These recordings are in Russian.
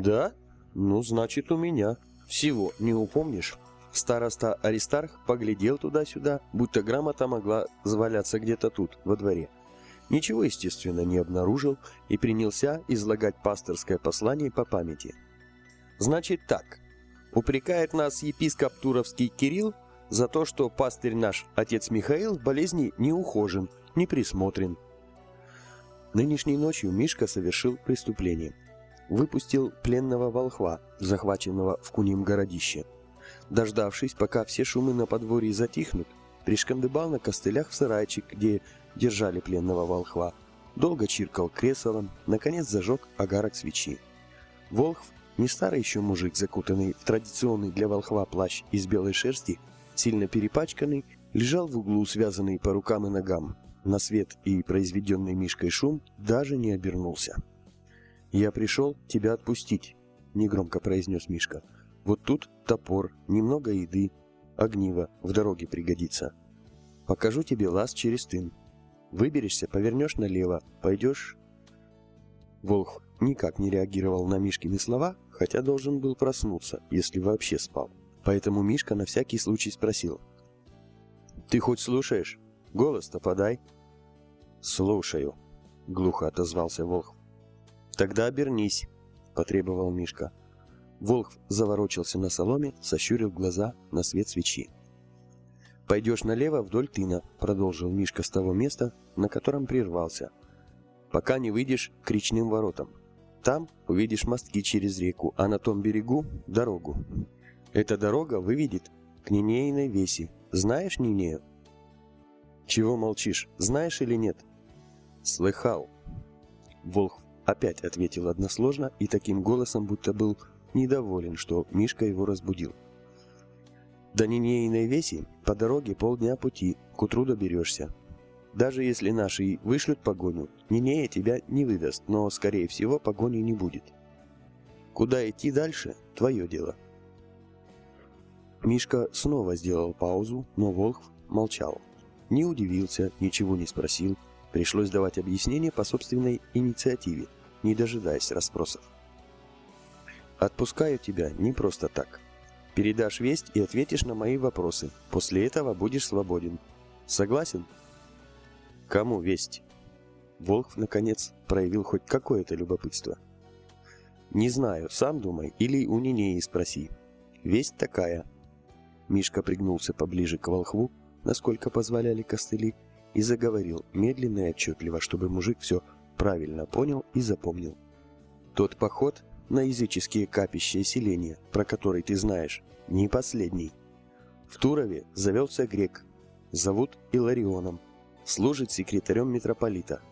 Да? Ну, значит, у меня. Всего не упомнишь? Староста Аристарх поглядел туда-сюда, будто грамота могла заваляться где-то тут, во дворе. Ничего, естественно, не обнаружил и принялся излагать пасторское послание по памяти. Значит так, упрекает нас епископ Туровский Кирилл за то, что пастырь наш, отец Михаил, в болезни не ухожен, не присмотрен. Нынешней ночью Мишка совершил преступление. Выпустил пленного волхва, захваченного в Куним городище. Дождавшись, пока все шумы на подворье затихнут, пришкандыбал на костылях в сарайчик, где держали пленного волхва. Долго чиркал креслом, наконец зажег огарок свечи. Волхв, не старый еще мужик, закутанный в традиционный для волхва плащ из белой шерсти, сильно перепачканный, лежал в углу, связанный по рукам и ногам. На свет и произведенный Мишкой шум даже не обернулся. «Я пришел тебя отпустить», — негромко произнес Мишка. Вот тут топор, немного еды, огниво, в дороге пригодится. Покажу тебе лаз через тын. Выберешься, повернешь налево, пойдешь... Волх никак не реагировал на Мишкины слова, хотя должен был проснуться, если вообще спал. Поэтому Мишка на всякий случай спросил. «Ты хоть слушаешь? Голос-то подай». «Слушаю», — глухо отозвался Волх. «Тогда обернись», — потребовал Мишка. Волх заворочился на соломе, сощурил глаза на свет свечи. «Пойдешь налево вдоль тына», — продолжил Мишка с того места, на котором прервался. «Пока не выйдешь к речным воротам. Там увидишь мостки через реку, а на том берегу — дорогу. Эта дорога выведет к Нинейной веси. Знаешь Нинею?» «Чего молчишь? Знаешь или нет?» «Слыхал». Волх опять ответил односложно и таким голосом, будто был недоволен, что Мишка его разбудил. До Нинейной веси по дороге полдня пути, к утру доберешься. Даже если наши вышлют погоню, Нинея тебя не выдаст, но, скорее всего, погони не будет. Куда идти дальше – твое дело. Мишка снова сделал паузу, но Волхв молчал. Не удивился, ничего не спросил. Пришлось давать объяснение по собственной инициативе, не дожидаясь расспросов. Отпускаю тебя не просто так. Передашь весть и ответишь на мои вопросы. После этого будешь свободен. Согласен? Кому весть? Волхв, наконец, проявил хоть какое-то любопытство. Не знаю, сам думай или у Нинеи спроси. Весть такая. Мишка пригнулся поближе к волхву, насколько позволяли костыли, и заговорил медленно и отчетливо, чтобы мужик все правильно понял и запомнил. Тот поход на языческие капища и селения, про который ты знаешь, не последний. В Турове завелся грек, зовут Иларионом, служит секретарем митрополита.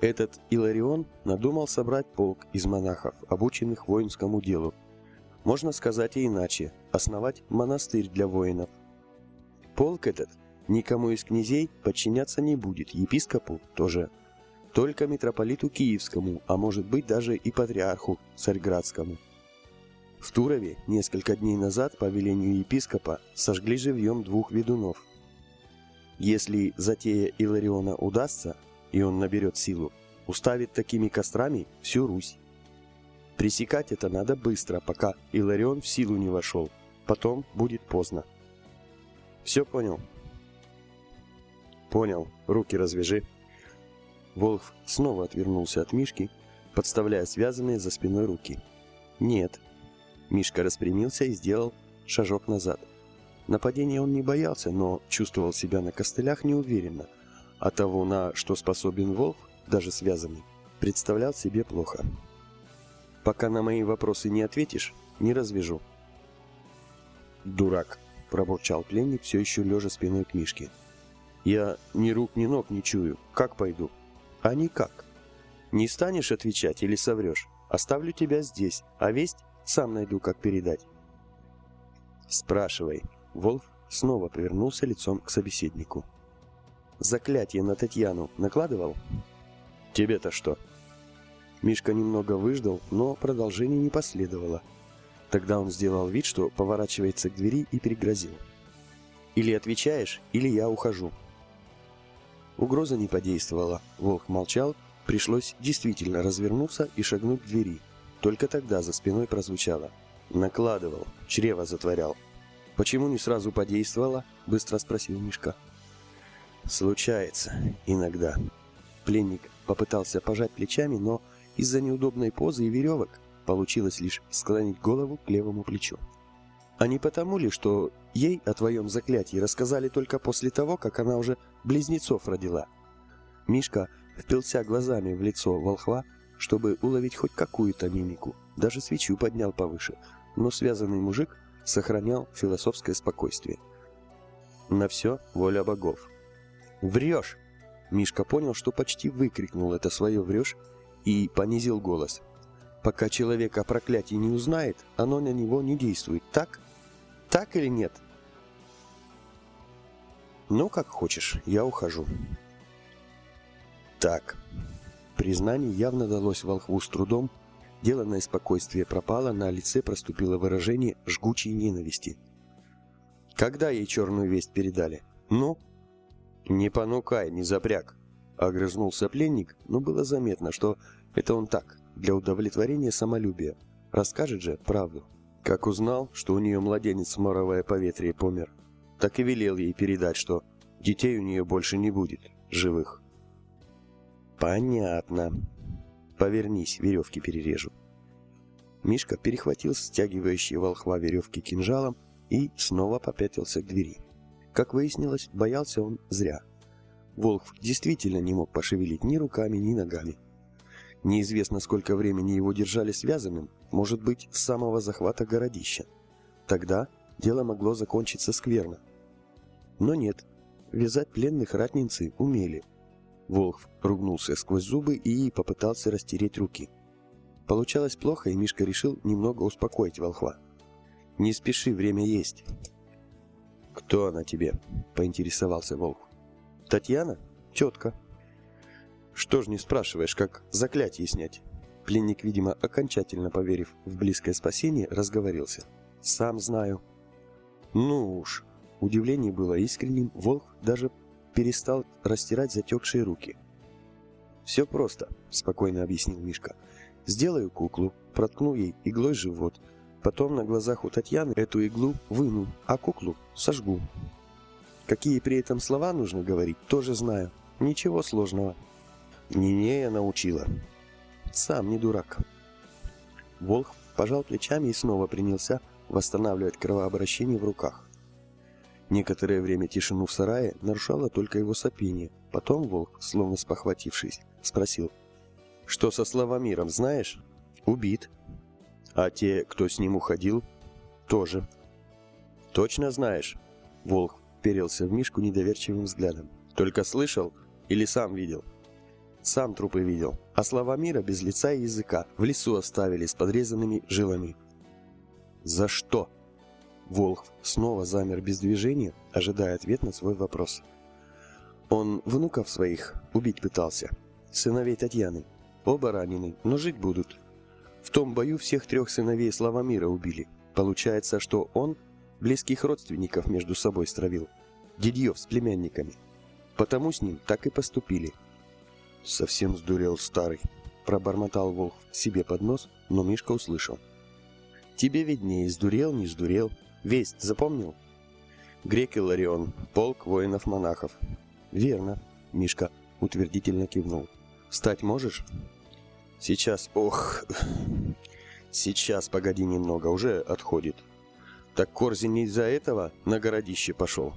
Этот Иларион надумал собрать полк из монахов, обученных воинскому делу. Можно сказать и иначе, основать монастырь для воинов. Полк этот никому из князей подчиняться не будет, епископу тоже только митрополиту Киевскому, а может быть даже и патриарху Царьградскому. В Турове несколько дней назад по велению епископа сожгли живьем двух ведунов. Если затея Илариона удастся, и он наберет силу, уставит такими кострами всю Русь. Пресекать это надо быстро, пока Иларион в силу не вошел. Потом будет поздно. Все понял? Понял. Руки развяжи. Волх снова отвернулся от Мишки, подставляя связанные за спиной руки. «Нет». Мишка распрямился и сделал шажок назад. Нападения он не боялся, но чувствовал себя на костылях неуверенно, а того, на что способен волк, даже связанный, представлял себе плохо. «Пока на мои вопросы не ответишь, не развяжу». «Дурак», – пробурчал пленник, все еще лежа спиной к Мишке. «Я ни рук, ни ног не чую. Как пойду?» А никак. Не станешь отвечать или соврешь, оставлю тебя здесь, а весть сам найду, как передать. Спрашивай. Волф снова повернулся лицом к собеседнику. Заклятие на Татьяну накладывал? Тебе-то что? Мишка немного выждал, но продолжение не последовало. Тогда он сделал вид, что поворачивается к двери и пригрозил. Или отвечаешь, или я ухожу. Угроза не подействовала. Волк молчал, пришлось действительно развернуться и шагнуть к двери. Только тогда за спиной прозвучало. Накладывал, чрево затворял. «Почему не сразу подействовало?» — быстро спросил Мишка. «Случается. Иногда». Пленник попытался пожать плечами, но из-за неудобной позы и веревок получилось лишь склонить голову к левому плечу. А не потому ли, что ей о твоем заклятии рассказали только после того, как она уже близнецов родила? Мишка впился глазами в лицо волхва, чтобы уловить хоть какую-то мимику. Даже свечу поднял повыше, но связанный мужик сохранял философское спокойствие. На все воля богов. «Врешь!» Мишка понял, что почти выкрикнул это свое «врешь» и понизил голос. «Пока человек о проклятии не узнает, оно на него не действует, так? Так или нет?» «Ну, как хочешь, я ухожу». «Так». Признание явно далось волхву с трудом, деланное спокойствие пропало, на лице проступило выражение жгучей ненависти. «Когда ей черную весть передали? Ну?» «Не понукай, не запряг!» Огрызнулся пленник, но было заметно, что это он так, для удовлетворения самолюбия. Расскажет же правду. Как узнал, что у нее младенец моровое поветрие помер, так и велел ей передать, что детей у нее больше не будет, живых. Понятно. Повернись, веревки перережу. Мишка перехватил стягивающие волхва веревки кинжалом и снова попятился к двери. Как выяснилось, боялся он зря. Волк действительно не мог пошевелить ни руками, ни ногами. Неизвестно, сколько времени его держали связанным, может быть, с самого захвата городища. Тогда дело могло закончиться скверно. Но нет, вязать пленных ратницы умели. Волк ругнулся сквозь зубы и попытался растереть руки. Получалось плохо, и Мишка решил немного успокоить волхва. «Не спеши, время есть». «Кто она тебе?» — поинтересовался Волк. «Татьяна? Тетка». «Что ж не спрашиваешь, как заклятие снять?» Пленник, видимо, окончательно поверив в близкое спасение, разговорился. «Сам знаю». «Ну уж». Удивление было искренним, Волк даже перестал растирать затекшие руки. «Все просто», — спокойно объяснил Мишка. «Сделаю куклу, проткну ей иглой живот, Потом на глазах у Татьяны эту иглу выну, а куклу сожгу. Какие при этом слова нужно говорить, тоже знаю. Ничего сложного. Нинея научила. Сам не дурак. Волх пожал плечами и снова принялся восстанавливать кровообращение в руках. Некоторое время тишину в сарае нарушало только его сопение. Потом Волк, словно спохватившись, спросил. «Что со Славомиром, знаешь?» «Убит», а те, кто с ним уходил, тоже. Точно знаешь? Волк перился в Мишку недоверчивым взглядом. Только слышал или сам видел? Сам трупы видел, а слова мира без лица и языка в лесу оставили с подрезанными жилами. За что? Волх снова замер без движения, ожидая ответ на свой вопрос. Он внуков своих убить пытался, сыновей Татьяны. Оба ранены, но жить будут. В том бою всех трех сыновей Славомира убили. Получается, что он близких родственников между собой стравил. Дедьев с племянниками. Потому с ним так и поступили. Совсем сдурел старый. Пробормотал Волх себе под нос, но Мишка услышал. Тебе виднее, сдурел, не сдурел. Весть запомнил? Грек Иларион, полк воинов-монахов. Верно, Мишка утвердительно кивнул. Встать можешь? Сейчас, ох... Сейчас, погоди немного, уже отходит. Так Корзин из-за этого на городище пошел.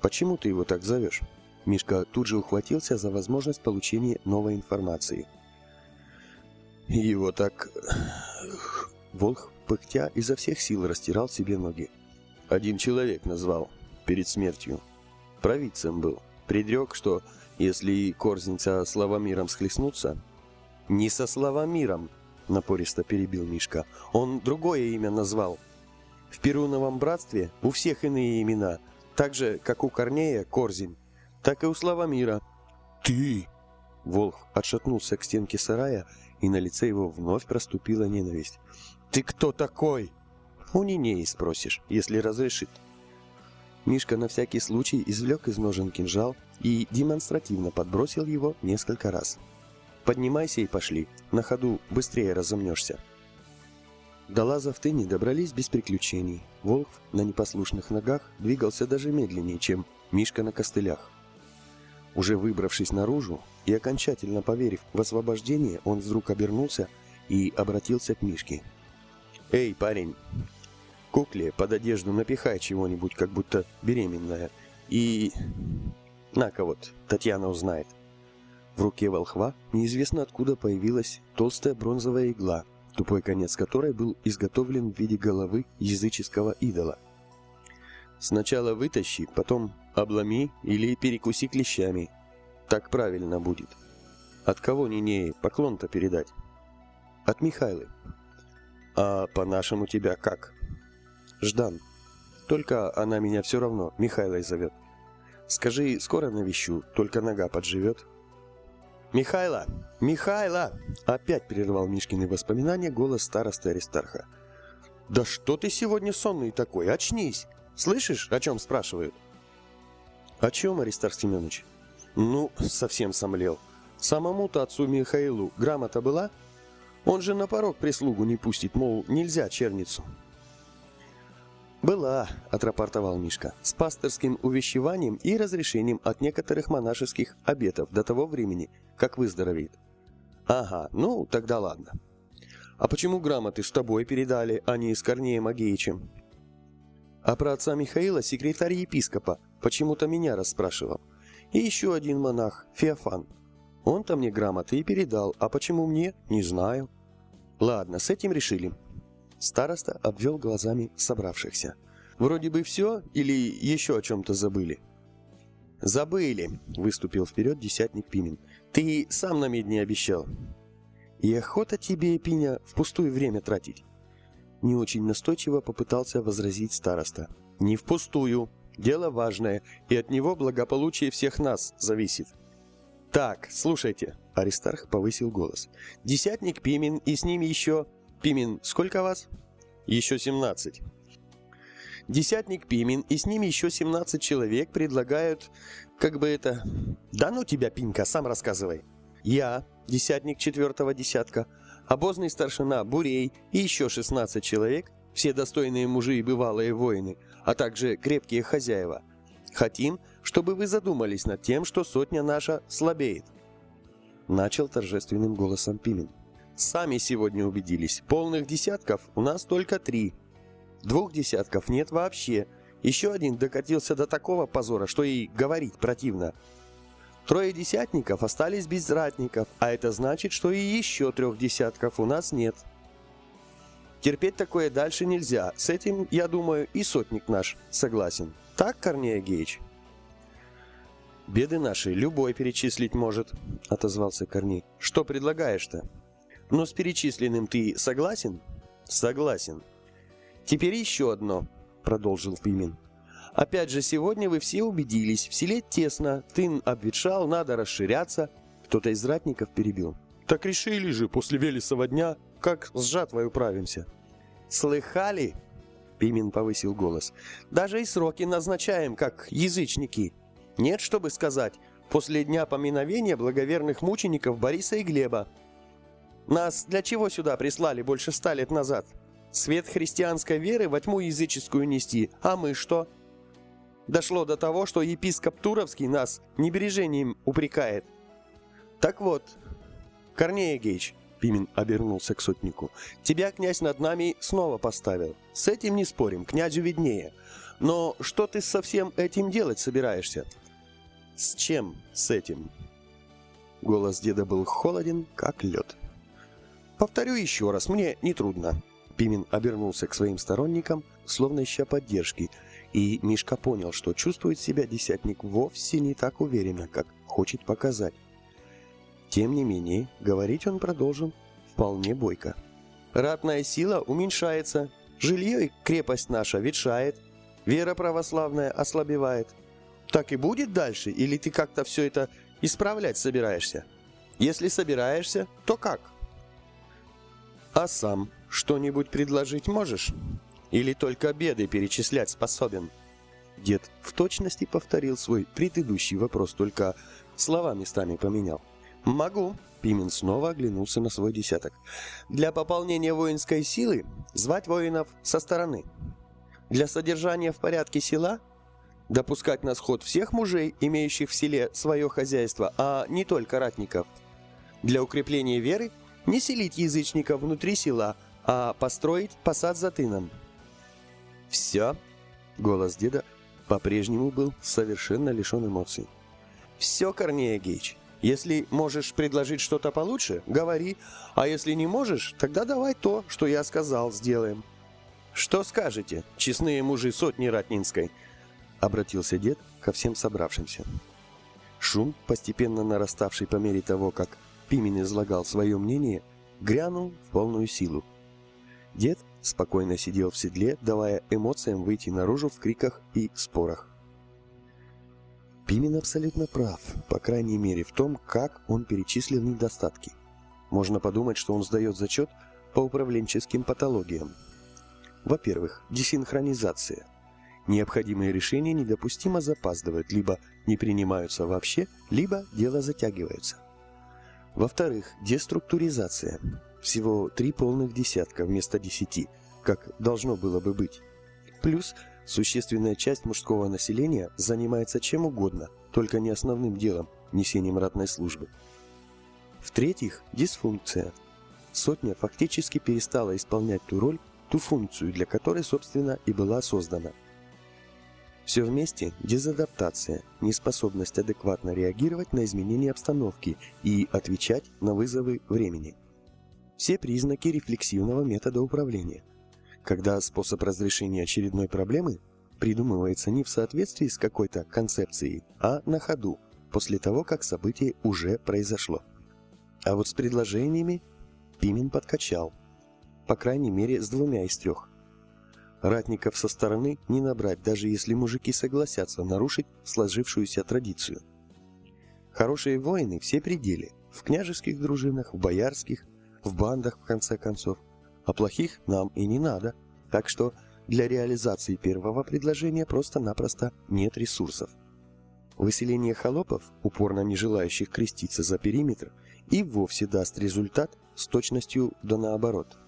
Почему ты его так зовешь? Мишка тут же ухватился за возможность получения новой информации. Его так... Волх, пыхтя, изо всех сил растирал себе ноги. Один человек назвал, перед смертью. Провидцем был. Предрек, что если Корзинца с Лавомиром схлестнутся, «Не со Славомиром», — напористо перебил Мишка. «Он другое имя назвал. В Перуновом братстве у всех иные имена, так же, как у Корнея Корзин, так и у Славомира». «Ты!» Волх отшатнулся к стенке сарая, и на лице его вновь проступила ненависть. «Ты кто такой?» «У Нинеи спросишь, если разрешит». Мишка на всякий случай извлек из ножен кинжал и демонстративно подбросил его несколько раз. Поднимайся и пошли. На ходу быстрее разомнешься. До лазов тыни добрались без приключений. Волк на непослушных ногах двигался даже медленнее, чем Мишка на костылях. Уже выбравшись наружу и окончательно поверив в освобождение, он вдруг обернулся и обратился к Мишке. «Эй, парень, кукле под одежду напихай чего-нибудь, как будто беременная, и... На-ка вот, Татьяна узнает». В руке волхва неизвестно откуда появилась толстая бронзовая игла, тупой конец которой был изготовлен в виде головы языческого идола. Сначала вытащи, потом обломи или перекуси клещами. Так правильно будет. От кого Нинеи поклон-то передать? От Михайлы. А по-нашему тебя как? Ждан. Только она меня все равно Михайлой зовет. Скажи, скоро навещу, только нога подживет. «Михайло! Михайло!» Опять прервал Мишкины воспоминания голос староста Аристарха. «Да что ты сегодня сонный такой? Очнись! Слышишь, о чем спрашивают?» «О чем, Аристарх Семенович?» «Ну, совсем сомлел. Самому-то отцу Михаилу грамота была? Он же на порог прислугу не пустит, мол, нельзя черницу». «Была», — отрапортовал Мишка, — «с пасторским увещеванием и разрешением от некоторых монашеских обетов до того времени, как выздоровеет». «Ага, ну, тогда ладно». «А почему грамоты с тобой передали, а не с Корнеем Агеичем?» «А про отца Михаила секретарь епископа почему-то меня расспрашивал. И еще один монах, Феофан. Он-то мне грамоты и передал, а почему мне, не знаю». «Ладно, с этим решили. Староста обвел глазами собравшихся. «Вроде бы все или еще о чем-то забыли?» «Забыли», — выступил вперед десятник Пимен. «Ты сам на медне обещал». «И охота тебе, Пиня, впустую время тратить». Не очень настойчиво попытался возразить староста. «Не впустую. Дело важное, и от него благополучие всех нас зависит». «Так, слушайте», — Аристарх повысил голос. «Десятник Пимен и с ним еще Пимен, сколько вас? Еще 17. Десятник Пимен и с ними еще 17 человек предлагают, как бы это... Да ну тебя, Пинка, сам рассказывай. Я, десятник четвертого десятка, обозный старшина Бурей и еще 16 человек, все достойные мужи и бывалые воины, а также крепкие хозяева. Хотим, чтобы вы задумались над тем, что сотня наша слабеет. Начал торжественным голосом Пимен. Сами сегодня убедились, полных десятков у нас только три. Двух десятков нет вообще. Еще один докатился до такого позора, что и говорить противно. Трое десятников остались без ратников, а это значит, что и еще трех десятков у нас нет. Терпеть такое дальше нельзя. С этим, я думаю, и сотник наш согласен. Так, Корнея Геич? «Беды наши любой перечислить может», — отозвался Корней. «Что предлагаешь-то?» Но с перечисленным ты согласен? Согласен. Теперь еще одно, продолжил Пимен. Опять же, сегодня вы все убедились, в селе тесно, тын обветшал, надо расширяться. Кто-то из ратников перебил. Так решили же после Велесова дня, как с жатвой управимся. Слыхали? Пимен повысил голос. Даже и сроки назначаем, как язычники. Нет, чтобы сказать, после дня поминовения благоверных мучеников Бориса и Глеба. Нас для чего сюда прислали больше ста лет назад? Свет христианской веры во тьму языческую нести, а мы что? Дошло до того, что епископ Туровский нас небережением упрекает. Так вот, Корнея Гейч, Пимен обернулся к сотнику, тебя князь над нами снова поставил. С этим не спорим, князю виднее. Но что ты со всем этим делать собираешься? С чем с этим? Голос деда был холоден, как лед. Повторю еще раз, мне нетрудно. Пимен обернулся к своим сторонникам, словно ища поддержки, и Мишка понял, что чувствует себя десятник вовсе не так уверенно, как хочет показать. Тем не менее, говорить он продолжил вполне бойко. «Ратная сила уменьшается, жилье и крепость наша ветшает, вера православная ослабевает. Так и будет дальше, или ты как-то все это исправлять собираешься? Если собираешься, то как?» А сам что-нибудь предложить можешь? Или только беды перечислять способен?» Дед в точности повторил свой предыдущий вопрос, только слова местами поменял. Могу. Пимен снова оглянулся на свой десяток. Для пополнения воинской силы звать воинов со стороны. Для содержания в порядке села допускать на сход всех мужей, имеющих в селе свое хозяйство, а не только ратников. Для укрепления веры не селить язычников внутри села, а построить посад за тыном. «Все?» — голос деда по-прежнему был совершенно лишен эмоций. «Все, Корнея Гейч. Если можешь предложить что-то получше, говори, а если не можешь, тогда давай то, что я сказал, сделаем». «Что скажете, честные мужи сотни Ратнинской?» — обратился дед ко всем собравшимся. Шум, постепенно нараставший по мере того, как Пимен излагал свое мнение, грянул в полную силу. Дед спокойно сидел в седле, давая эмоциям выйти наружу в криках и спорах. Пимен абсолютно прав, по крайней мере в том, как он перечислил недостатки. Можно подумать, что он сдает зачет по управленческим патологиям. Во-первых, десинхронизация. Необходимые решения недопустимо запаздывают, либо не принимаются вообще, либо дело затягивается. Во-вторых, деструктуризация. Всего три полных десятка вместо десяти, как должно было бы быть. Плюс существенная часть мужского населения занимается чем угодно, только не основным делом – несением ратной службы. В-третьих, дисфункция. Сотня фактически перестала исполнять ту роль, ту функцию, для которой, собственно, и была создана. Все вместе – дезадаптация, неспособность адекватно реагировать на изменения обстановки и отвечать на вызовы времени – все признаки рефлексивного метода управления, когда способ разрешения очередной проблемы придумывается не в соответствии с какой-то концепцией, а на ходу, после того, как событие уже произошло. А вот с предложениями Пимен подкачал, по крайней мере с двумя из трех. Ратников со стороны не набрать, даже если мужики согласятся нарушить сложившуюся традицию. Хорошие воины все пределе, в княжеских дружинах, в боярских, в бандах, в конце концов. А плохих нам и не надо. Так что для реализации первого предложения просто-напросто нет ресурсов. Выселение холопов, упорно не желающих креститься за периметр, и вовсе даст результат с точностью да наоборот.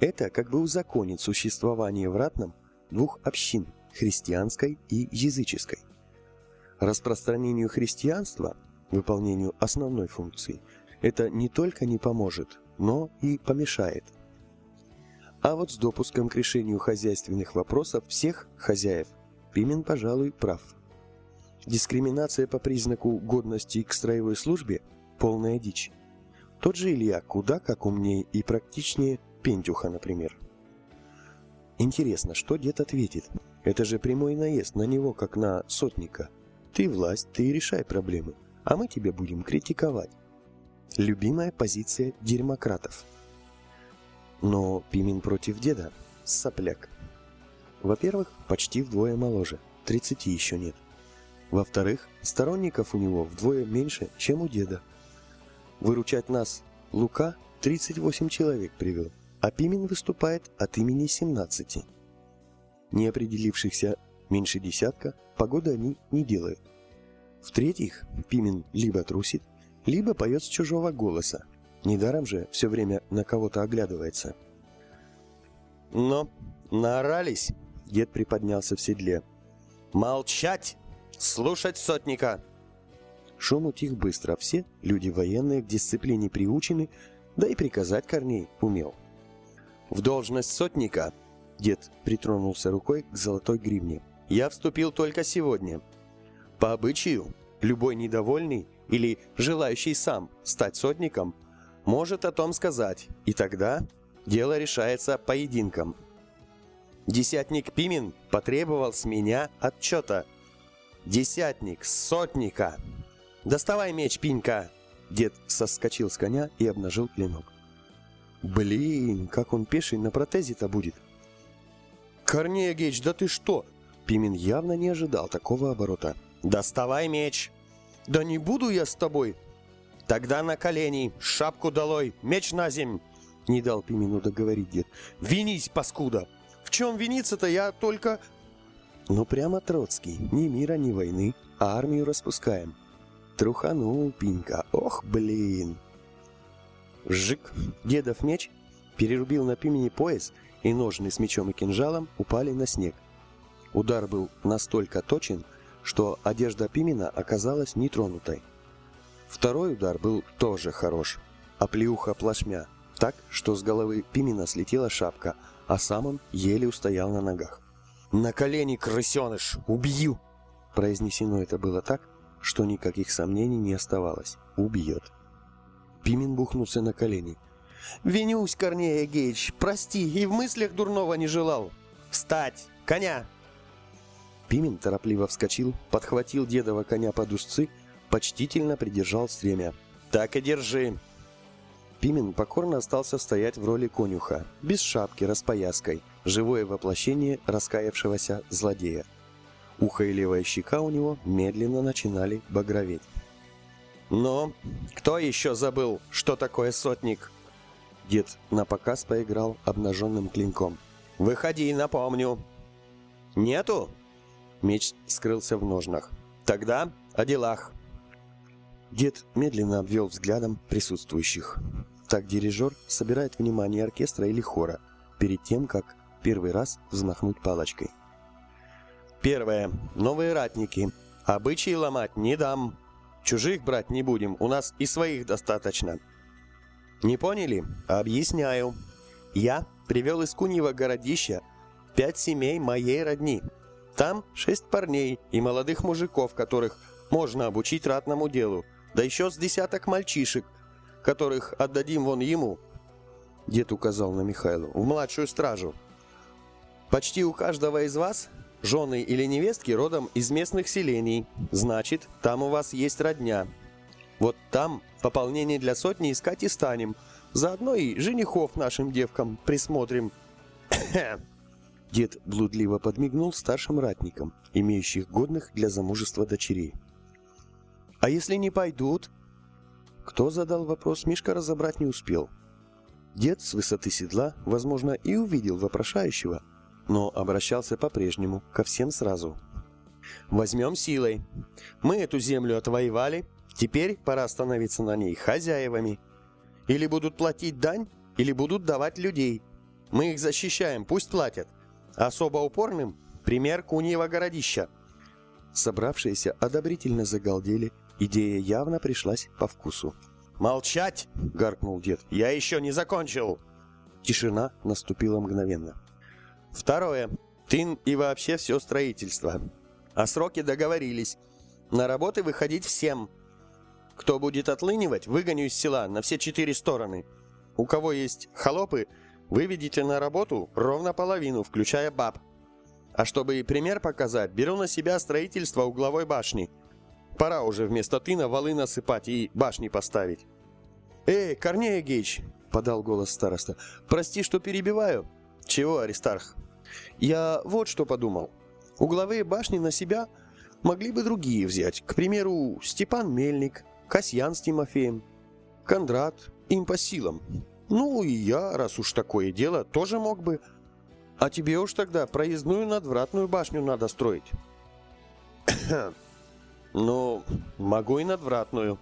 Это как бы узаконит существование в ратном двух общин – христианской и языческой. Распространению христианства, выполнению основной функции, это не только не поможет, но и помешает. А вот с допуском к решению хозяйственных вопросов всех хозяев Пимен, пожалуй, прав. Дискриминация по признаку годности к строевой службе – полная дичь. Тот же Илья куда как умнее и практичнее Пентюха, например. Интересно, что дед ответит? Это же прямой наезд на него, как на сотника. Ты власть, ты решай проблемы, а мы тебе будем критиковать. Любимая позиция дерьмократов. Но Пимен против деда – сопляк. Во-первых, почти вдвое моложе, 30 еще нет. Во-вторых, сторонников у него вдвое меньше, чем у деда. Выручать нас Лука 38 человек привел, а Пимен выступает от имени 17. Не определившихся меньше десятка, погоды они не делают. В-третьих, Пимен либо трусит, либо поет с чужого голоса. Недаром же все время на кого-то оглядывается. «Но, наорались!» — дед приподнялся в седле. «Молчать! Слушать сотника!» Шум утих быстро, все люди военные к дисциплине приучены, да и приказать Корней умел. «В должность сотника!» — дед притронулся рукой к золотой гривне. «Я вступил только сегодня. По обычаю, любой недовольный или желающий сам стать сотником, может о том сказать, и тогда дело решается поединком. Десятник Пимен потребовал с меня отчета. Десятник, сотника. Доставай меч, Пинька. Дед соскочил с коня и обнажил клинок. Блин, как он пеший на протезе-то будет. Корнея Гейч, да ты что? Пимен явно не ожидал такого оборота. Доставай меч. «Да не буду я с тобой!» «Тогда на колени, шапку долой, меч на земь!» Не дал Пимену договорить дед. «Винись, паскуда! В чем виниться-то я только...» «Ну прямо Троцкий, ни мира, ни войны, а армию распускаем. Труханул Пинька. Ох, блин. Жик. Дедов меч перерубил на пимени пояс, и ножны с мечом и кинжалом упали на снег. Удар был настолько точен, что одежда Пимена оказалась нетронутой. Второй удар был тоже хорош, а плюха плашмя, так, что с головы Пимена слетела шапка, а сам он еле устоял на ногах. «На колени, крысеныш! Убью!» Произнесено это было так, что никаких сомнений не оставалось. Убьет. Пимен бухнулся на колени. «Винюсь, Корнея Гейч, прости, и в мыслях дурного не желал. Встать! Коня!» Пимен торопливо вскочил, подхватил дедова коня под узцы, почтительно придержал стремя. «Так и держи!» Пимен покорно остался стоять в роли конюха, без шапки, распояской, живое воплощение раскаявшегося злодея. Ухо и левая щека у него медленно начинали багроветь. «Ну, кто еще забыл, что такое сотник?» Дед на показ поиграл обнаженным клинком. «Выходи, напомню!» «Нету?» Меч скрылся в ножнах. «Тогда о делах!» Дед медленно обвел взглядом присутствующих. Так дирижер собирает внимание оркестра или хора перед тем, как первый раз взмахнуть палочкой. Первое. Новые ратники. Обычаи ломать не дам. Чужих брать не будем, у нас и своих достаточно. Не поняли? Объясняю. Я привел из Куньего городища пять семей моей родни. Там шесть парней и молодых мужиков, которых можно обучить ратному делу. Да еще с десяток мальчишек, которых отдадим вон ему. Дед указал на Михайлу. В младшую стражу. Почти у каждого из вас жены или невестки родом из местных селений. Значит, там у вас есть родня. Вот там пополнение для сотни искать и станем. Заодно и женихов нашим девкам присмотрим. Дед блудливо подмигнул старшим ратникам, имеющих годных для замужества дочерей. «А если не пойдут?» Кто задал вопрос, Мишка разобрать не успел. Дед с высоты седла, возможно, и увидел вопрошающего, но обращался по-прежнему ко всем сразу. «Возьмем силой. Мы эту землю отвоевали, Теперь пора становиться на ней хозяевами. Или будут платить дань, или будут давать людей. Мы их защищаем, пусть платят. Особо упорным – пример Куньего городища. Собравшиеся одобрительно загалдели, идея явно пришлась по вкусу. «Молчать!» – гаркнул дед. «Я еще не закончил!» Тишина наступила мгновенно. Второе. Тын и вообще все строительство. О сроке договорились. На работы выходить всем – кто будет отлынивать, выгоню из села на все четыре стороны. У кого есть холопы, выведите на работу ровно половину, включая баб. А чтобы пример показать, беру на себя строительство угловой башни. Пора уже вместо тына валы насыпать и башни поставить. «Эй, Корнея Гейч!» — подал голос староста. «Прости, что перебиваю». «Чего, Аристарх?» «Я вот что подумал. Угловые башни на себя могли бы другие взять. К примеру, Степан Мельник, Касьян с Тимофеем, Кондрат, им по силам. Ну и я, раз уж такое дело, тоже мог бы. А тебе уж тогда проездную надвратную башню надо строить. Ну, могу и надвратную.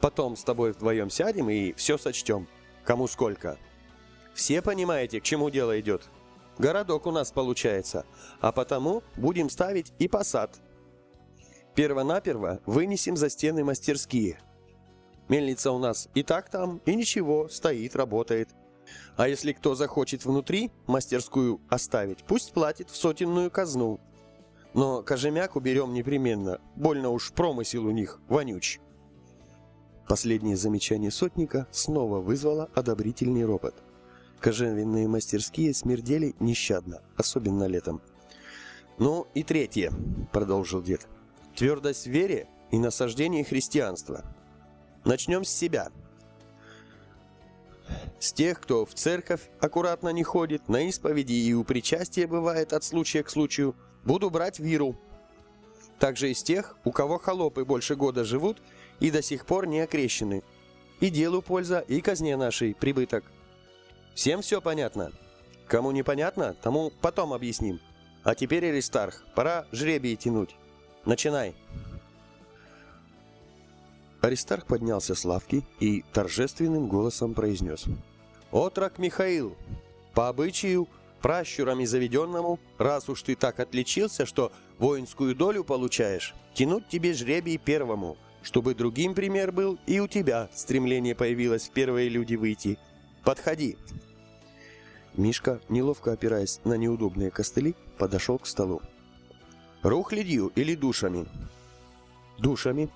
Потом с тобой вдвоем сядем и все сочтем. Кому сколько. Все понимаете, к чему дело идет? Городок у нас получается, а потому будем ставить и посад. Первонаперво вынесем за стены мастерские. Мельница у нас и так там, и ничего, стоит, работает. А если кто захочет внутри мастерскую оставить, пусть платит в сотенную казну. Но кожемяк уберем непременно, больно уж промысел у них вонюч. Последнее замечание сотника снова вызвало одобрительный ропот. Кожевенные мастерские смердели нещадно, особенно летом. «Ну и третье», — продолжил дед твердость в вере и насаждение христианства. Начнем с себя. С тех, кто в церковь аккуратно не ходит, на исповеди и у причастия бывает от случая к случаю, буду брать виру. Также из тех, у кого холопы больше года живут и до сих пор не окрещены. И делу польза, и казне нашей прибыток. Всем все понятно? Кому непонятно, тому потом объясним. А теперь, Аристарх, пора жребий тянуть. Начинай. Аристарх поднялся с лавки и торжественным голосом произнес. «Отрок Михаил, по обычаю, пращурами заведенному, раз уж ты так отличился, что воинскую долю получаешь, тянуть тебе жребий первому, чтобы другим пример был, и у тебя стремление появилось в первые люди выйти. Подходи!» Мишка, неловко опираясь на неудобные костыли, подошел к столу. «Рухлядью или душами?» «Душами.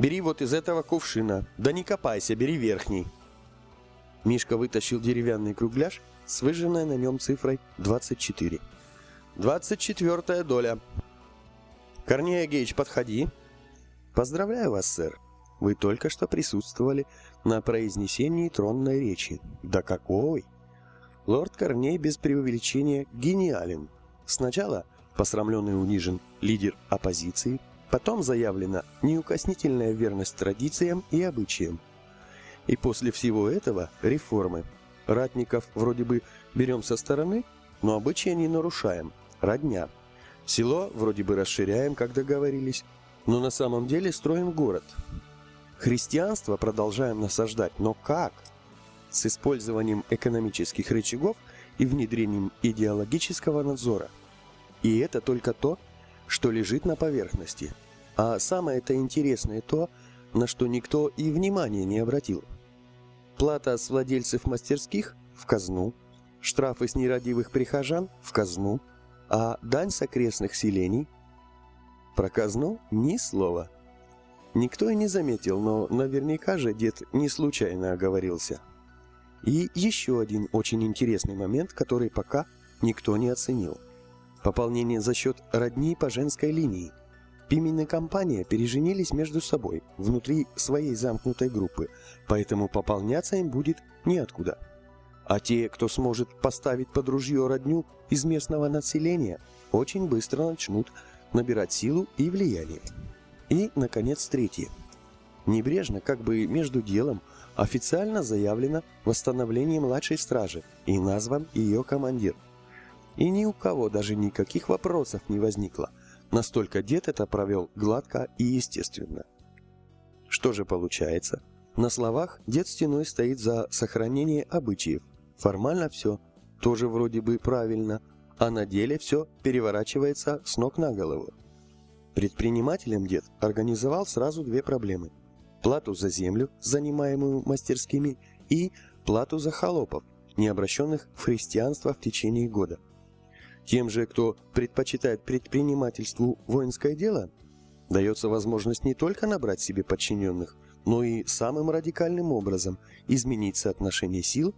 Бери вот из этого кувшина. Да не копайся, бери верхний». Мишка вытащил деревянный кругляш с выжженной на нем цифрой 24. «Двадцать четвертая доля». «Корнея Гейч, подходи». «Поздравляю вас, сэр. Вы только что присутствовали на произнесении тронной речи. Да какой!» Лорд Корней без преувеличения гениален. Сначала посрамленный унижен лидер оппозиции, потом заявлена неукоснительная верность традициям и обычаям. И после всего этого реформы. Ратников вроде бы берем со стороны, но обычаи не нарушаем. Родня. Село вроде бы расширяем, как договорились, но на самом деле строим город. Христианство продолжаем насаждать, но как? с использованием экономических рычагов и внедрением идеологического надзора. И это только то, что лежит на поверхности. А самое-то интересное то, на что никто и внимания не обратил. Плата с владельцев мастерских – в казну, штрафы с нерадивых прихожан – в казну, а дань с окрестных селений – про казну ни слова. Никто и не заметил, но наверняка же дед не случайно оговорился. И еще один очень интересный момент, который пока никто не оценил. Пополнение за счет родней по женской линии. Пимен и компания переженились между собой, внутри своей замкнутой группы, поэтому пополняться им будет неоткуда. А те, кто сможет поставить под ружье родню из местного населения, очень быстро начнут набирать силу и влияние. И, наконец, третье. Небрежно, как бы между делом, официально заявлено восстановление младшей стражи и назван ее командир. И ни у кого даже никаких вопросов не возникло. Настолько дед это провел гладко и естественно. Что же получается? На словах дед стеной стоит за сохранение обычаев. Формально все тоже вроде бы правильно, а на деле все переворачивается с ног на голову. Предпринимателем дед организовал сразу две проблемы – плату за землю, занимаемую мастерскими, и плату за холопов, не обращенных в христианство в течение года. Тем же, кто предпочитает предпринимательству воинское дело, дается возможность не только набрать себе подчиненных, но и самым радикальным образом изменить соотношение сил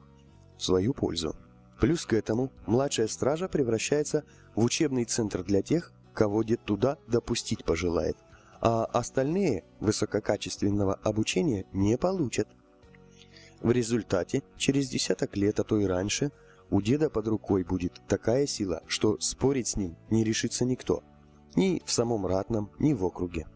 в свою пользу. Плюс к этому младшая стража превращается в учебный центр для тех, кого дед туда допустить пожелает – а остальные высококачественного обучения не получат. В результате, через десяток лет, а то и раньше, у деда под рукой будет такая сила, что спорить с ним не решится никто. Ни в самом ратном, ни в округе.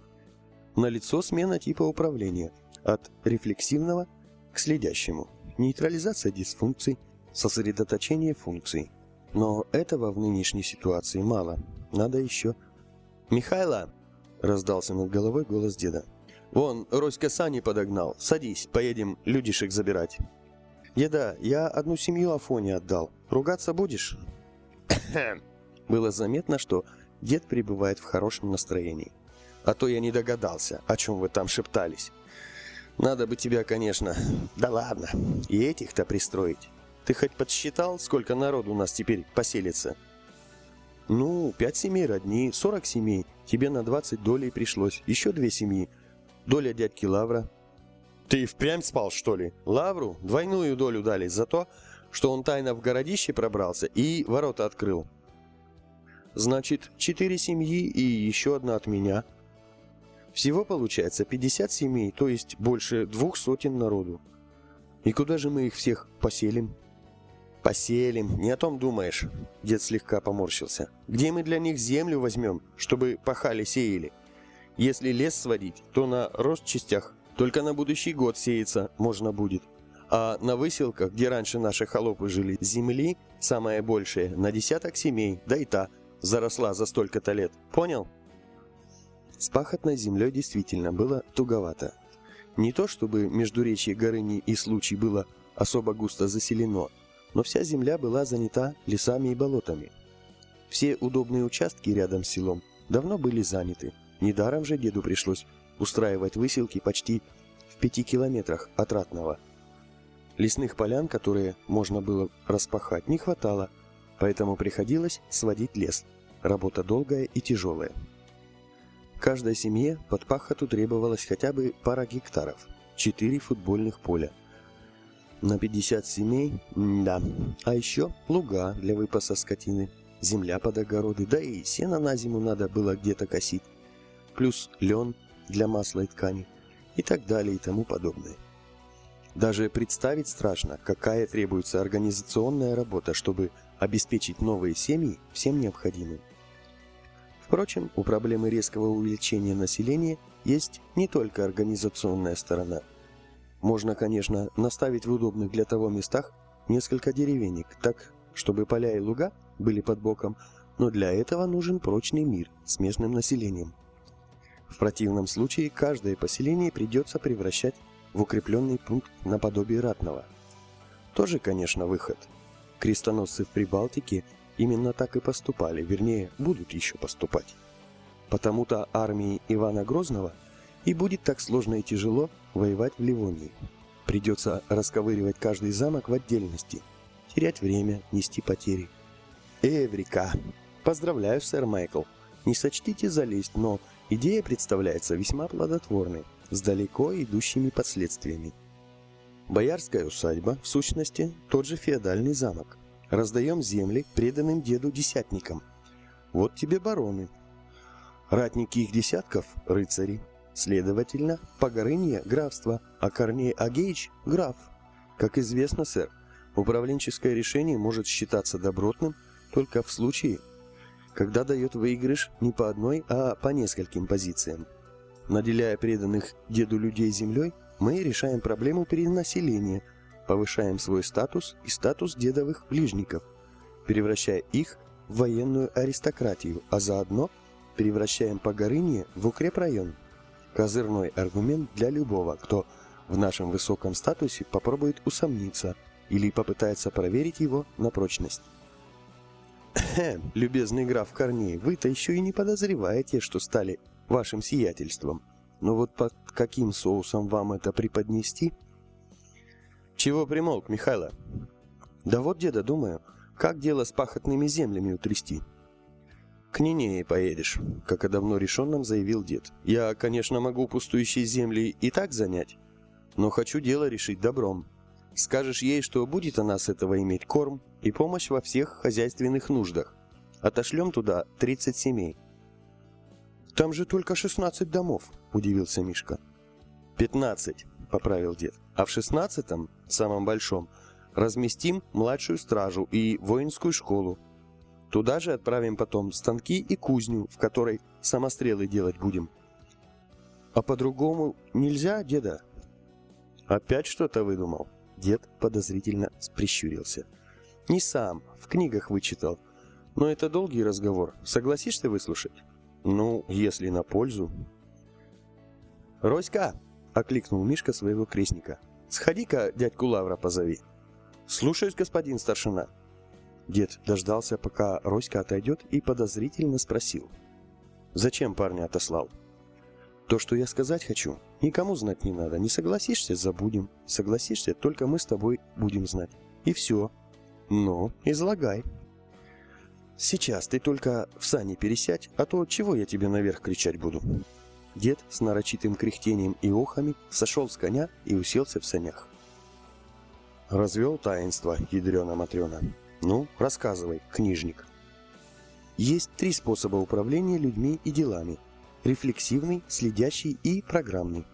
Налицо смена типа управления от рефлексивного к следящему. Нейтрализация дисфункций, сосредоточение функций. Но этого в нынешней ситуации мало. Надо еще... «Михайло!» Раздался над головой голос деда. «Вон, Роська сани подогнал. Садись, поедем людишек забирать». «Деда, я одну семью Афоне отдал. Ругаться будешь?» Было заметно, что дед пребывает в хорошем настроении. «А то я не догадался, о чем вы там шептались. Надо бы тебя, конечно... Да ладно, и этих-то пристроить. Ты хоть подсчитал, сколько народу у нас теперь поселится?» «Ну, пять семей родни, сорок семей. Тебе на двадцать долей пришлось. Еще две семьи. Доля дядьки Лавра». «Ты впрямь спал, что ли? Лавру двойную долю дали за то, что он тайно в городище пробрался и ворота открыл». «Значит, четыре семьи и еще одна от меня». Всего получается 50 семей, то есть больше двух сотен народу. И куда же мы их всех поселим?» «Поселим, не о том думаешь», — дед слегка поморщился. «Где мы для них землю возьмем, чтобы пахали-сеяли? Если лес сводить, то на ростчастях только на будущий год сеяться можно будет. А на выселках, где раньше наши холопы жили, земли, самое большее, на десяток семей, да и та, заросла за столько-то лет. Понял?» С пахотной землей действительно было туговато. Не то чтобы междуречье Горыни и Случай было особо густо заселено, но вся земля была занята лесами и болотами. Все удобные участки рядом с селом давно были заняты. Недаром же деду пришлось устраивать выселки почти в пяти километрах от Ратного. Лесных полян, которые можно было распахать, не хватало, поэтому приходилось сводить лес. Работа долгая и тяжелая. Каждой семье под пахоту требовалось хотя бы пара гектаров, четыре футбольных поля. На 50 семей, да, а еще луга для выпаса скотины, земля под огороды, да и сено на зиму надо было где-то косить, плюс лен для масла и ткани и так далее и тому подобное. Даже представить страшно, какая требуется организационная работа, чтобы обеспечить новые семьи всем необходимым. Впрочем, у проблемы резкого увеличения населения есть не только организационная сторона. Можно, конечно, наставить в удобных для того местах несколько деревенек, так, чтобы поля и луга были под боком, но для этого нужен прочный мир с местным населением. В противном случае каждое поселение придется превращать в укрепленный пункт наподобие ратного. Тоже, конечно, выход. Крестоносцы в Прибалтике – именно так и поступали, вернее, будут еще поступать. Потому-то армии Ивана Грозного и будет так сложно и тяжело воевать в Ливонии. Придется расковыривать каждый замок в отдельности, терять время, нести потери. Эврика! Поздравляю, сэр Майкл. Не сочтите залезть, но идея представляется весьма плодотворной, с далеко идущими последствиями. Боярская усадьба, в сущности, тот же феодальный замок – Раздаем земли преданным деду десятникам. Вот тебе бароны. Ратники их десятков – рыцари. Следовательно, Погорынье – графство, а Корней Агеич – граф. Как известно, сэр, управленческое решение может считаться добротным только в случае, когда дает выигрыш не по одной, а по нескольким позициям. Наделяя преданных деду людей землей, мы решаем проблему перенаселения – повышаем свой статус и статус дедовых ближников, превращая их в военную аристократию, а заодно превращаем Погорынье в укрепрайон. Козырной аргумент для любого, кто в нашем высоком статусе попробует усомниться или попытается проверить его на прочность. Любезный граф Корней, вы-то еще и не подозреваете, что стали вашим сиятельством. Но вот под каким соусом вам это преподнести – «Чего примолк, Михайло?» «Да вот, деда, думаю, как дело с пахотными землями утрясти?» «К Нинее поедешь», — как о давно решенном заявил дед. «Я, конечно, могу пустующие земли и так занять, но хочу дело решить добром. Скажешь ей, что будет она с этого иметь корм и помощь во всех хозяйственных нуждах. Отошлем туда 30 семей». «Там же только 16 домов», — удивился Мишка. «15», — поправил дед. «А в шестнадцатом, самом большом, разместим младшую стражу и воинскую школу. Туда же отправим потом станки и кузню, в которой самострелы делать будем». «А по-другому нельзя, деда?» «Опять что-то выдумал?» Дед подозрительно прищурился. «Не сам, в книгах вычитал. Но это долгий разговор. Согласишься выслушать?» «Ну, если на пользу». «Роська!» окликнул Мишка своего крестника. «Сходи-ка дядьку Лавра позови». «Слушаюсь, господин старшина». Дед дождался, пока Роська отойдет, и подозрительно спросил. «Зачем парня отослал?» «То, что я сказать хочу, никому знать не надо. Не согласишься – забудем. Согласишься – только мы с тобой будем знать. И все. Ну, излагай». «Сейчас ты только в сани пересядь, а то чего я тебе наверх кричать буду?» Дед с нарочитым кряхтением и охами сошел с коня и уселся в санях. Развел таинство, ядрена-матрена. Ну, рассказывай, книжник. Есть три способа управления людьми и делами. Рефлексивный, следящий и программный.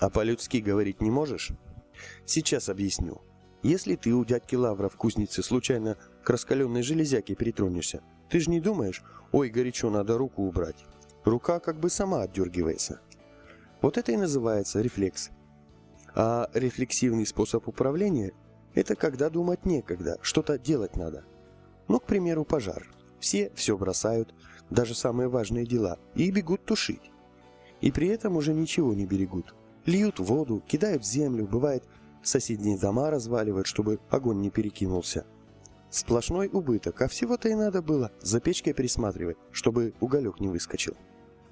А по-людски говорить не можешь? Сейчас объясню. Если ты у дядьки Лавра в кузнице случайно к раскаленной железяке притронешься, ты же не думаешь, ой, горячо, надо руку убрать. Рука как бы сама отдергивается. Вот это и называется рефлекс. А рефлексивный способ управления – это когда думать некогда, что-то делать надо. Ну, к примеру, пожар. Все все бросают, даже самые важные дела, и бегут тушить. И при этом уже ничего не берегут. Льют воду, кидают в землю, бывает, соседние дома разваливают, чтобы огонь не перекинулся. Сплошной убыток, а всего-то и надо было за печкой присматривать, чтобы уголек не выскочил.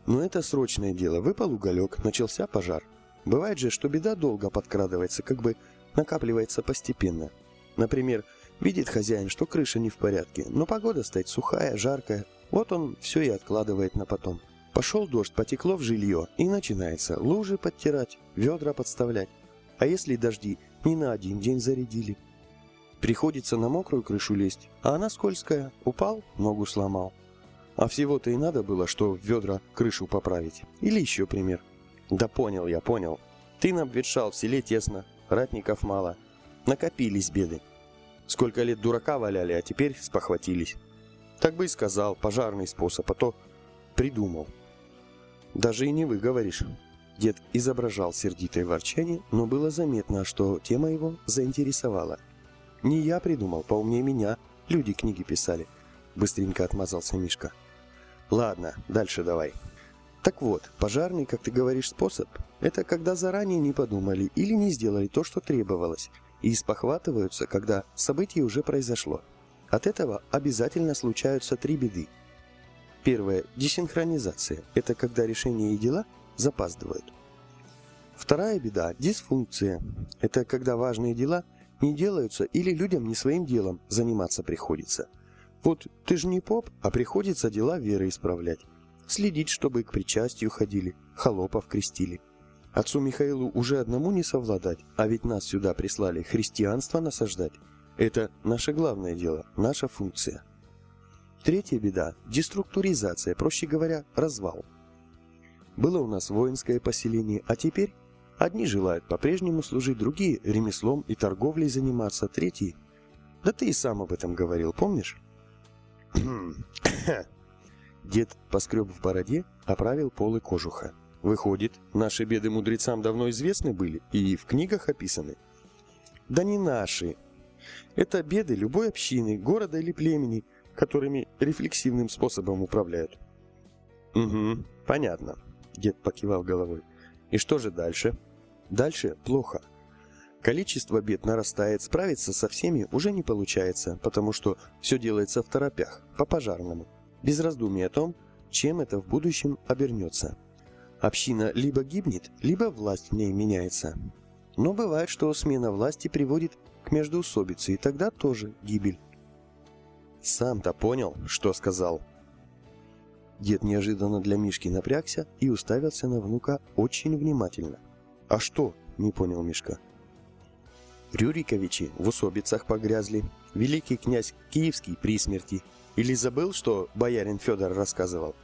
Но это срочное дело. Выпал уголек, начался пожар. Бывает же, что беда долго подкрадывается, как бы накапливается постепенно. Например, видит хозяин, что крыша не в порядке, но погода стоит сухая, жаркая. Вот он все и откладывает на потом. Пошел дождь, потекло в жилье, и начинается лужи подтирать, ведра подставлять. А если дожди не на один день зарядили? Приходится на мокрую крышу лезть, а она скользкая. Упал, ногу сломал. А всего-то и надо было, что в ведра крышу поправить. Или еще пример. Да понял я, понял. Ты нам ветшал, в селе тесно, ратников мало. Накопились беды. Сколько лет дурака валяли, а теперь спохватились. Так бы и сказал, пожарный способ, а то придумал. Даже и не вы говоришь. Дед изображал сердитое ворчание, но было заметно, что тема его заинтересовала. Не я придумал, поумнее меня. Люди книги писали. Быстренько отмазался Мишка. Ладно, дальше давай. Так вот, пожарный, как ты говоришь, способ – это когда заранее не подумали или не сделали то, что требовалось, и спохватываются, когда событие уже произошло. От этого обязательно случаются три беды – Первое – десинхронизация. Это когда решения и дела запаздывают. Вторая беда – дисфункция. Это когда важные дела не делаются или людям не своим делом заниматься приходится. Вот ты же не поп, а приходится дела веры исправлять. Следить, чтобы к причастию ходили, холопов крестили. Отцу Михаилу уже одному не совладать, а ведь нас сюда прислали христианство насаждать. Это наше главное дело, наша функция – Третья беда – деструктуризация, проще говоря, развал. Было у нас воинское поселение, а теперь одни желают по-прежнему служить, другие – ремеслом и торговлей заниматься, третьи – да ты и сам об этом говорил, помнишь? Дед поскреб в бороде, оправил полы кожуха. Выходит, наши беды мудрецам давно известны были и в книгах описаны? Да не наши. Это беды любой общины, города или племени – которыми рефлексивным способом управляют. Угу, понятно, дед покивал головой. И что же дальше? Дальше плохо. Количество бед нарастает, справиться со всеми уже не получается, потому что все делается в торопях, по-пожарному, без раздумий о том, чем это в будущем обернется. Община либо гибнет, либо власть в ней меняется. Но бывает, что смена власти приводит к междоусобице, и тогда тоже гибель. Сам-то понял, что сказал. Дед неожиданно для Мишки напрягся и уставился на внука очень внимательно. «А что?» – не понял Мишка. Рюриковичи в усобицах погрязли, великий князь Киевский при смерти. Или забыл, что боярин Федор рассказывал?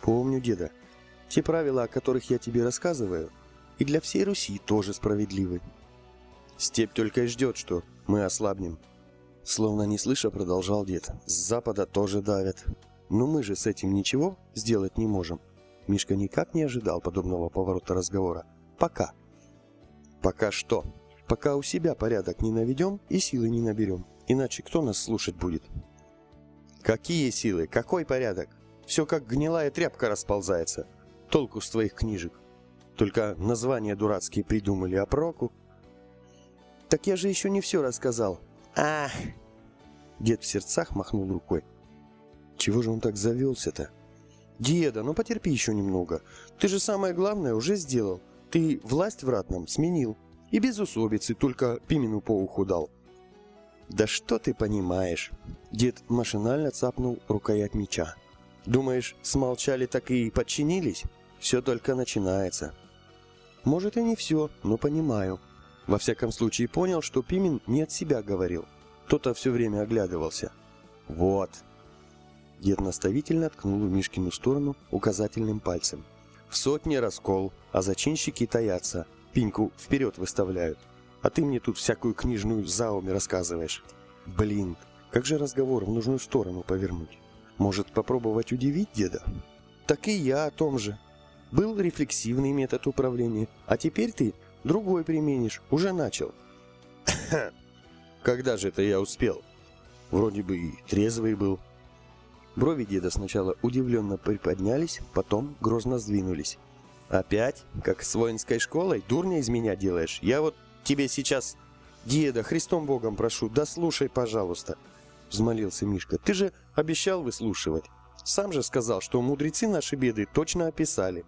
Помню, деда. Те правила, о которых я тебе рассказываю, и для всей Руси тоже справедливы. Степь только и ждет, что мы ослабнем, Словно не слыша, продолжал дед. С запада тоже давят. Но мы же с этим ничего сделать не можем. Мишка никак не ожидал подобного поворота разговора. Пока. Пока что? Пока у себя порядок не наведем и силы не наберем. Иначе кто нас слушать будет? Какие силы? Какой порядок? Все как гнилая тряпка расползается. Толку с твоих книжек. Только названия дурацкие придумали, а проку? Так я же еще не все рассказал. Ах! Дед в сердцах махнул рукой. Чего же он так завелся-то? Деда, ну потерпи еще немного. Ты же самое главное уже сделал. Ты власть в ратном сменил. И без усобицы, только Пимену по уху дал. Да что ты понимаешь? Дед машинально цапнул рукоять меча. Думаешь, смолчали так и подчинились? Все только начинается. Может и не все, но понимаю. Во всяком случае понял, что Пимен не от себя говорил. Кто-то все время оглядывался. «Вот!» Дед наставительно ткнул в Мишкину сторону указательным пальцем. «В сотне раскол, а зачинщики таятся, пиньку вперед выставляют. А ты мне тут всякую книжную зауми рассказываешь. Блин, как же разговор в нужную сторону повернуть? Может, попробовать удивить деда? Так и я о том же. Был рефлексивный метод управления, а теперь ты Другой применишь. Уже начал. Когда же это я успел? Вроде бы и трезвый был. Брови деда сначала удивленно приподнялись, потом грозно сдвинулись. Опять? Как с воинской школой? Дурня из меня делаешь? Я вот тебе сейчас... Деда, Христом Богом прошу, да слушай, пожалуйста. Взмолился Мишка. Ты же обещал выслушивать. Сам же сказал, что мудрецы наши беды точно описали.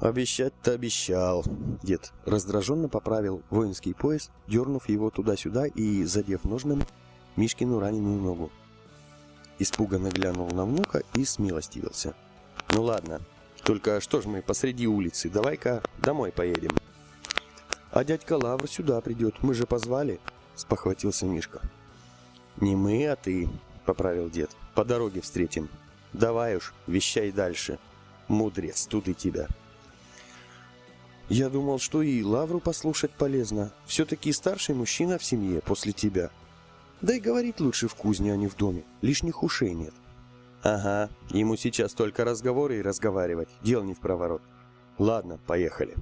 Обещать-то обещал. Дед раздраженно поправил воинский пояс, дернув его туда-сюда и, задев ножным, Мишкину раненую ногу. Испуганно глянул на внука и смилостивился. «Ну ладно, только что ж мы посреди улицы, давай-ка домой поедем». «А дядька Лавр сюда придет, мы же позвали», — спохватился Мишка. «Не мы, а ты», — поправил дед. «По дороге встретим. Давай уж, вещай дальше. Мудрец, тут и тебя». «Я думал, что и Лавру послушать полезно. Все-таки старший мужчина в семье после тебя. Да и говорить лучше в кузне, а не в доме. Лишних ушей нет». «Ага, ему сейчас только разговоры и разговаривать. Дел не в проворот. Ладно, поехали».